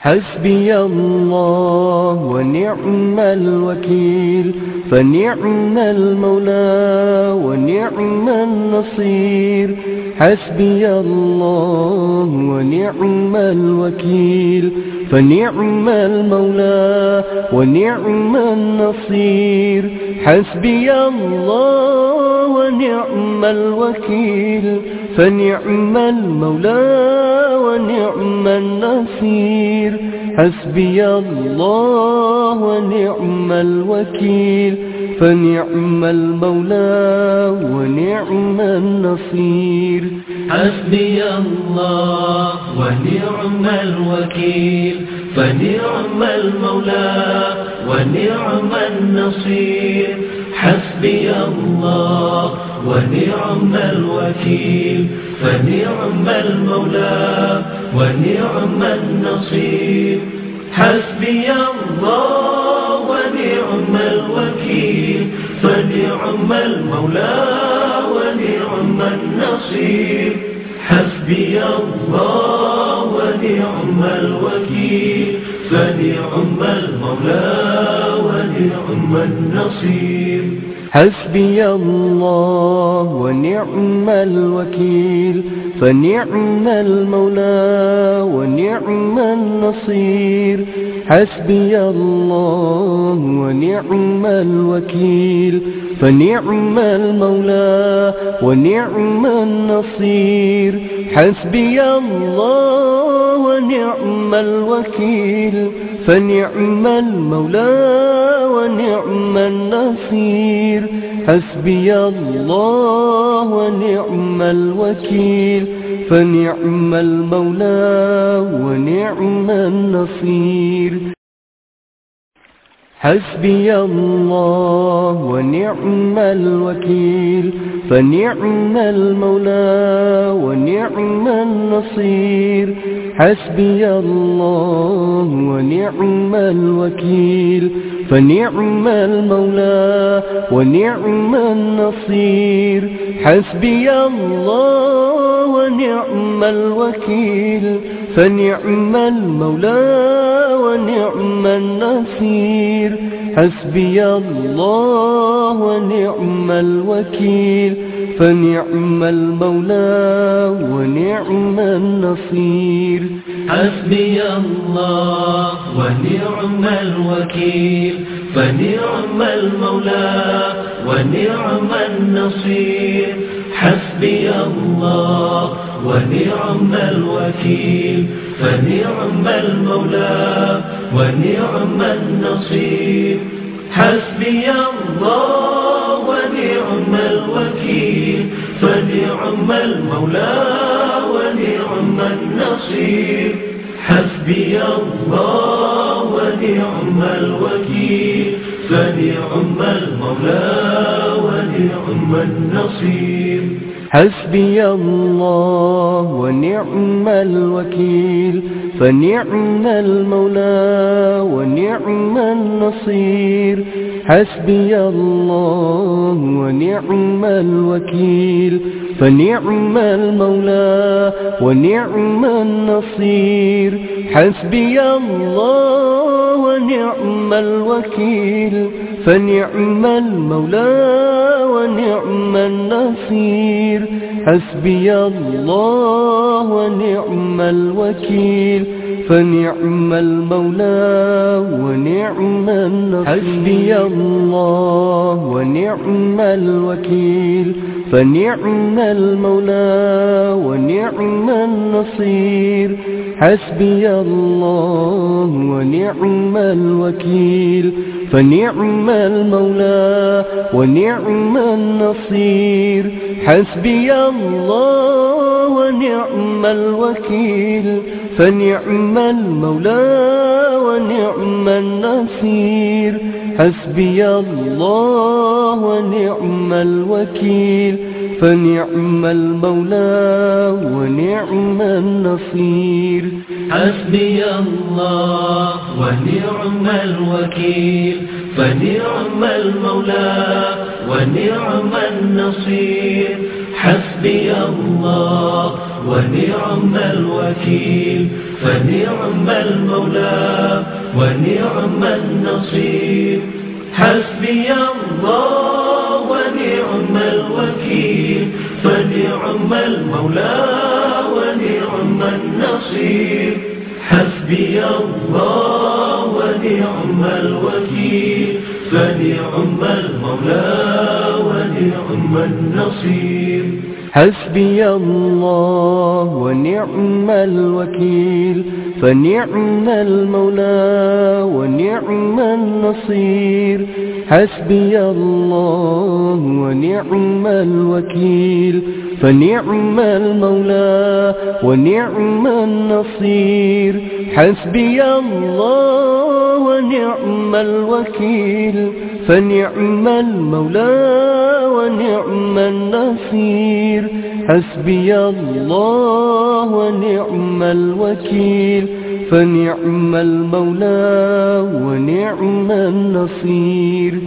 حسبي الله ونعم الوكيل فنعم المولى ونعم النصير. حسبي الله ونعم الوكيل فنعم المولى ونعم النصير. حسبي الله ونعم الوكيل فنعم المولى ونعم النصير. حسبي الله ونعم الوكيل. فنعم المولى ونعم النصير. حسبي الله ونعم الوكيل. فنعم المولى ونعم النصير. حسبي الله ونعم الوكيل فنعم المولى ونعم النصير. حسبي الله ونعم الوكيل فنعم المولى ونعم النصير. حسبي الله ونعم الوكيل فنعم المولى ونعم النصير. حسبي الله ونعم الوكيل فنعم المولى ونعم النصير. حسبي الله ونعم الوكيل فنعم المولى ونعم النصير. حسبي الله ونعم الوكيل فنعم المولى ونعم النصير. حسبي الله ونعم الوكيل. فنعم المولى ونعم النصير. حسبي الله ونعم الوكيل. فنعم المولى ونعم النصير. حسبي الله ونعم الوكيل فنعم المولى ونعم النصير. حسبي الله ونعم الوكيل فنعم المولى ونعم النصير. حسبي الله ونعم الوكيل فنعم المولى ونعم النصير. حسبي الله ونعم الوكيل. فنعم المولى ونعم النصير. حسبي الله ونعم الوكيل. فنعم المولى ونعم النصير. حسبي الله فنعم المولى ونعم النصير. حسبي الله ونعم الوكيل. فنعم المولى ونعم النصير. حسبي الله ونعم الوكيل. فنعم المولى ونعم النصير. حسبي الله ونعم الوكيل فنعم المولى ونعم النصير. حسبي الله ونعم الوكيل فنعم المولى ونعم النصير. حسبي الله ونعم الوكيل فنعم المولى ونعم النصير. حسبي الله ونعم الوكيل. فنعم المولى ونعم النصير. حسبي الله ونعم الوكيل. فنعم المولى ونعم النصير. حسبي الله ونعم الوكيل. فنعم المولى ونعم النصير. حسبي الله ونعم الوكيل. فنعم المولى ونعم النصير. حسبي الله ونعم الوكيل. فنعم المولى ونعم النصير. حسبي الله ونعم الوكيل فنعم المولى ونعم النصير. حسبي الله ونعم الوكيل فنعم المولى ونعم النصير. حسبي الله ونعم الوكيل فنعم المولى ونعم النصير. حسبي الله ونعم الوكيل فنعم المولى ونعم النصير. حسبي الله ونعم الوكيل فنعم المولى ونعم النصير. حسبي الله ونعم الوكيل فنعم المولى ونعم النصير. حسبي الله ونعم الوكيل. فنعم المولى ونعم النصير.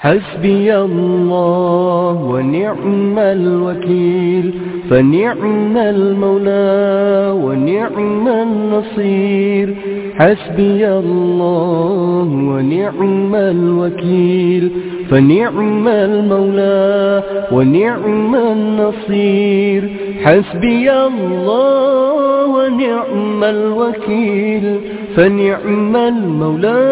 حسبي الله ونعم الوكيل. فنعم المولى ونعم النصير. حسبي الله ونعم الوكيل فنعم المولى ونعم النصير. حسبي الله ونعم الوكيل فنعم المولى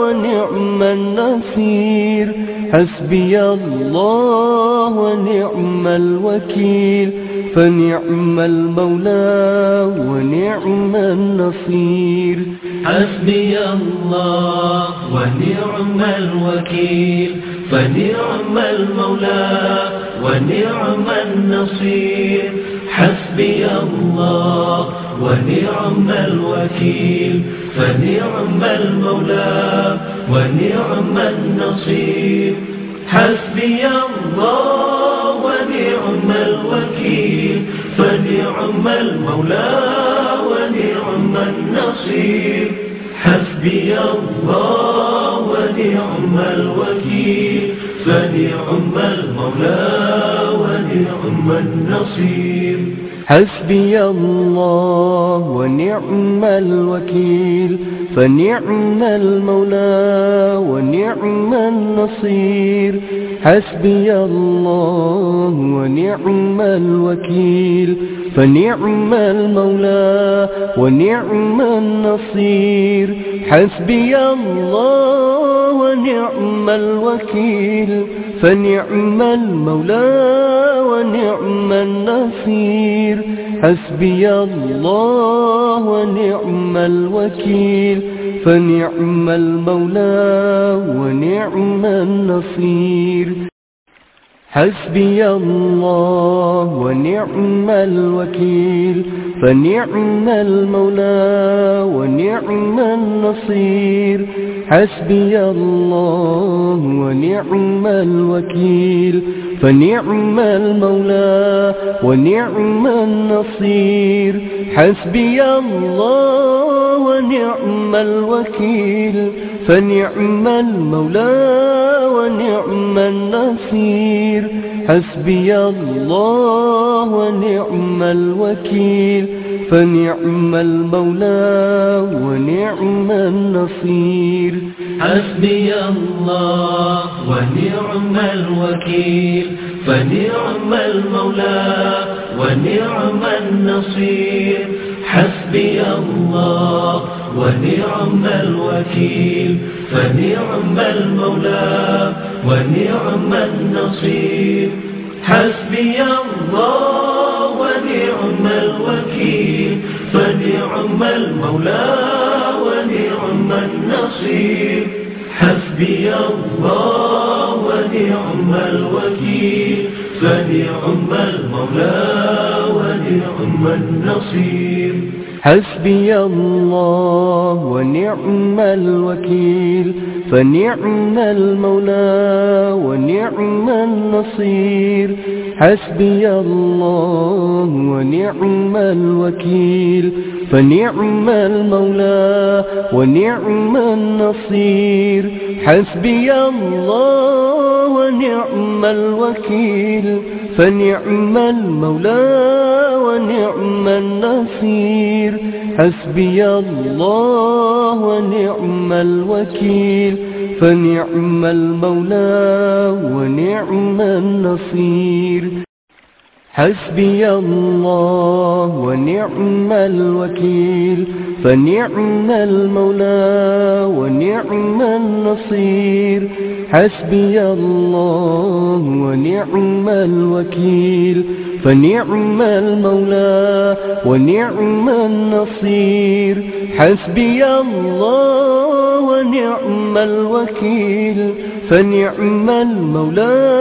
ونعم النصير. حسبي الله ونعم الوكيل فنعم المولى ونعم النصير. حسبي الله ونعم الوكيل. فنعم المولى ونعم النصير. حسبي الله ونعم الوكيل. فنعم المولى ونعم النصير. حسبي الله فنعم المولى ونعم النصير. حسبي الله ونعم الوكيل. فنعم المولى ونعم النصير. حسبي الله ونعم الوكيل فنعم المولى ونعم النصير. حسبي الله ونعم الوكيل فنعم المولى ونعم النصير. حسبي الله ونعم الوكيل فنعم المولى ونعم النصير. حسبي الله ونعم الوكيل فنعم المولى ونعم النصير. حسبي الله ونعم الوكيل فنعم المولى ونعم النصير. حسبي الله ونعم الوكيل فنعم المولى ونعم النصير. حسبي الله ونعم الوكيل. فنعم المولى ونعم النصير. حسبي الله ونعم الوكيل. فنعم المولى ونعم النصير. حسبي الله ونعم الوكيل. فنعم المولى ونعم النصير. حسبي الله ونعم الوكيل. فنعم المولى ونعم النصير. حسبي الله ونعم الوكيل فنعم المولى ونعم النصير. حسبي الله ونعم الوكيل فنعم المولى ونعم النصير. حسبي الله ونعم الوكيل فنعم المولى ونعم النصير. حسبي الله ونعم الوكيل فنعم المولى ونعم النصير. حسبي الله ونعم الوكيل فنعم المولى ونعم النصير. حسبي الله ونعم الوكيل فنعم المولى ونعم النصير. حسبي الله ونعم الوكيل. فنعم المولى ونعم النصير. حسبي الله ونعم الوكيل. فنعم المولى ونعم النصير. حسبي الله ونعم الوكيل. فنعم المولى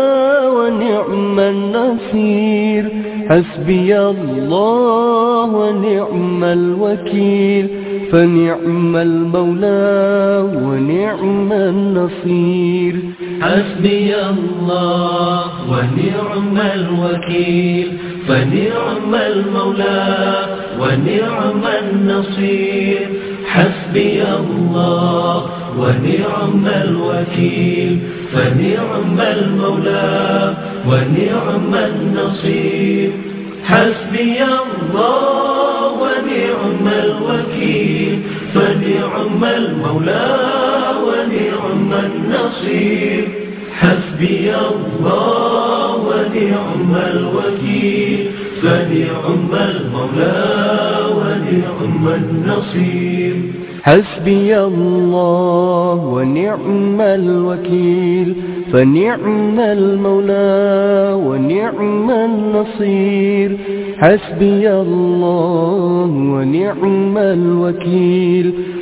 ونعم النصير. حسبي الله ونعم الوكيل. فنعم المولى ونعم النصير. حسبي الله ونعم الوكيل فنعم المولى ونعم النصير. حسبي الله ونعم الوكيل فنعم المولى ونعم النصير. حسبي الله ونعم الوكيل فنعم المولى ونعم النصير. حسبي الله ونعم الوكيل. فنعم المولى ونعم النصير. حسبي الله ونعم الوكيل. فنعم المولى ونعم النصير. حسبي الله ونعم الوكيل.